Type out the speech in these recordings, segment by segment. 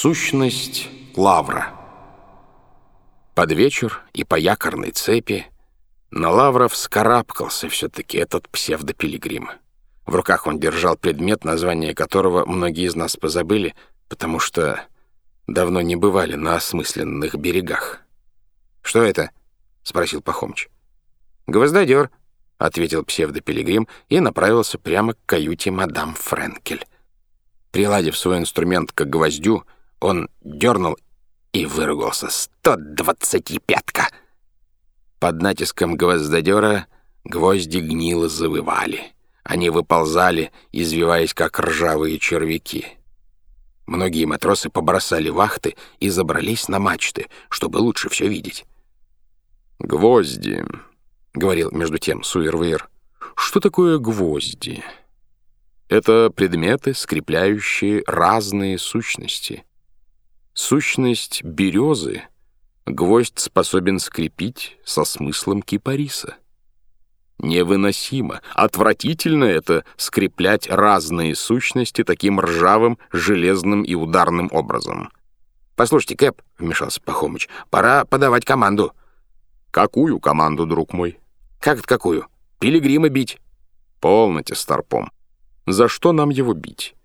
Сущность лавра. Под вечер и по якорной цепи на лавра вскарабкался все-таки этот псевдопилигрим. В руках он держал предмет, название которого многие из нас позабыли, потому что давно не бывали на осмысленных берегах. «Что это?» — спросил Пахомыч. «Гвоздодер», — ответил псевдопилигрим и направился прямо к каюте мадам Френкель. Приладив свой инструмент к гвоздю, он дернул и выругался. «Сто двадцати пятка!» Под натиском гвоздодера гвозди гнило завывали. Они выползали, извиваясь, как ржавые червяки. Многие матросы побросали вахты и забрались на мачты, чтобы лучше все видеть. «Гвозди», — говорил между тем Суэрвейр. «Что такое гвозди?» «Это предметы, скрепляющие разные сущности. Сущность березы гвоздь способен скрепить со смыслом кипариса. Невыносимо, отвратительно это скреплять разные сущности таким ржавым, железным и ударным образом. «Послушайте, Кэп», — вмешался Пахомыч, — «пора подавать команду». «Какую команду, друг мой?» «Как это какую? Пилигрима бить». «Полноте, Старпом. За что нам его бить?»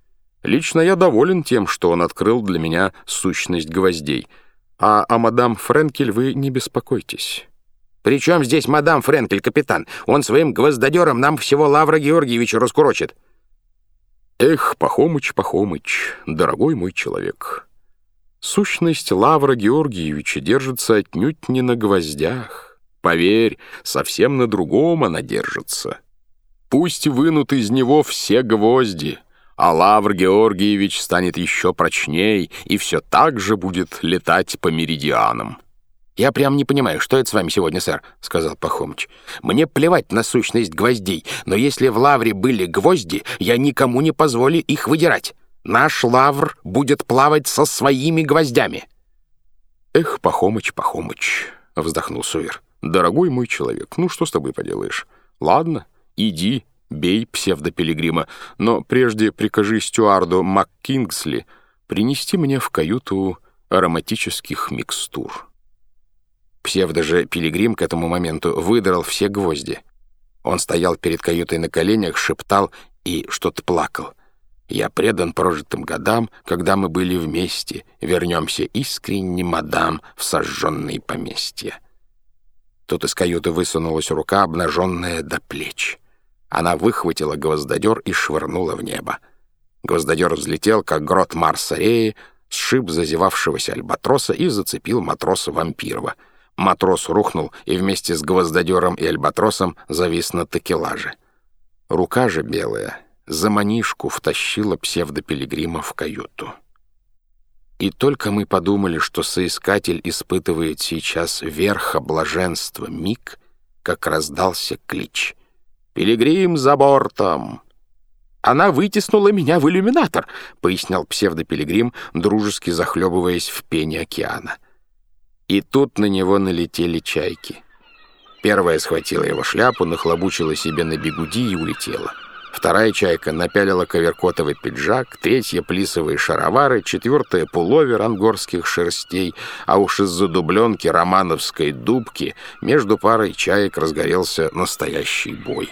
Лично я доволен тем, что он открыл для меня сущность гвоздей. А о мадам Френкель вы не беспокойтесь. «При чем здесь мадам Френкель, капитан? Он своим гвоздодером нам всего Лавра Георгиевича раскурочит». «Эх, Пахомыч, Пахомыч, дорогой мой человек, сущность Лавра Георгиевича держится отнюдь не на гвоздях. Поверь, совсем на другом она держится. Пусть вынут из него все гвозди» а Лавр Георгиевич станет еще прочней и все так же будет летать по меридианам. «Я прям не понимаю, что это с вами сегодня, сэр», — сказал Пахомыч. «Мне плевать на сущность гвоздей, но если в лавре были гвозди, я никому не позволю их выдирать. Наш лавр будет плавать со своими гвоздями». «Эх, Пахомыч, Пахомыч», — вздохнул Суир. «Дорогой мой человек, ну что с тобой поделаешь? Ладно, иди, бей псевдопилигрима, но прежде прикажи стюарду МакКингсли принести мне в каюту ароматических микстур». Псевдо же Пилигрим к этому моменту выдрал все гвозди. Он стоял перед каютой на коленях, шептал и что-то плакал. «Я предан прожитым годам, когда мы были вместе. Вернемся искренне, мадам, в сожженные поместья». Тут из каюты высунулась рука, обнаженная до плеч. Она выхватила гвоздодер и швырнула в небо. Гвоздодер взлетел, как грот Марса Реи, сшиб зазевавшегося альбатроса и зацепил матроса Вампирова. Матрос рухнул и вместе с гвоздодером и альбатросом завис на такелаже. Рука же белая за манишку втащила псевдопилигрима в каюту. И только мы подумали, что соискатель испытывает сейчас верха блаженства миг, как раздался клич — «Пилигрим за бортом!» «Она вытеснула меня в иллюминатор», — пояснял псевдопилигрим, дружески захлебываясь в пене океана. И тут на него налетели чайки. Первая схватила его шляпу, нахлобучила себе на бегуди и улетела. Вторая чайка напялила коверкотовый пиджак, третья — плисовые шаровары, четвертая — пуловер ангорских шерстей, а уж из-за дубленки романовской дубки между парой чаек разгорелся настоящий бой.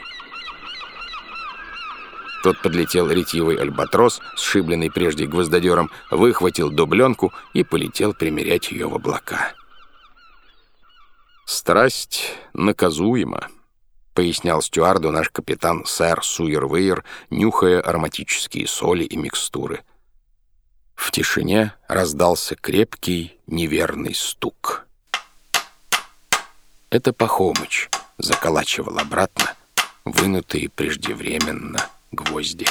Тот подлетел ретивый альбатрос, сшибленный прежде гвоздодером, выхватил дубленку и полетел примерять ее в облака. «Страсть наказуема», — пояснял стюарду наш капитан сэр Суирвейер, нюхая ароматические соли и микстуры. В тишине раздался крепкий неверный стук. Это Пахомыч заколачивал обратно вынутые преждевременно гвозди.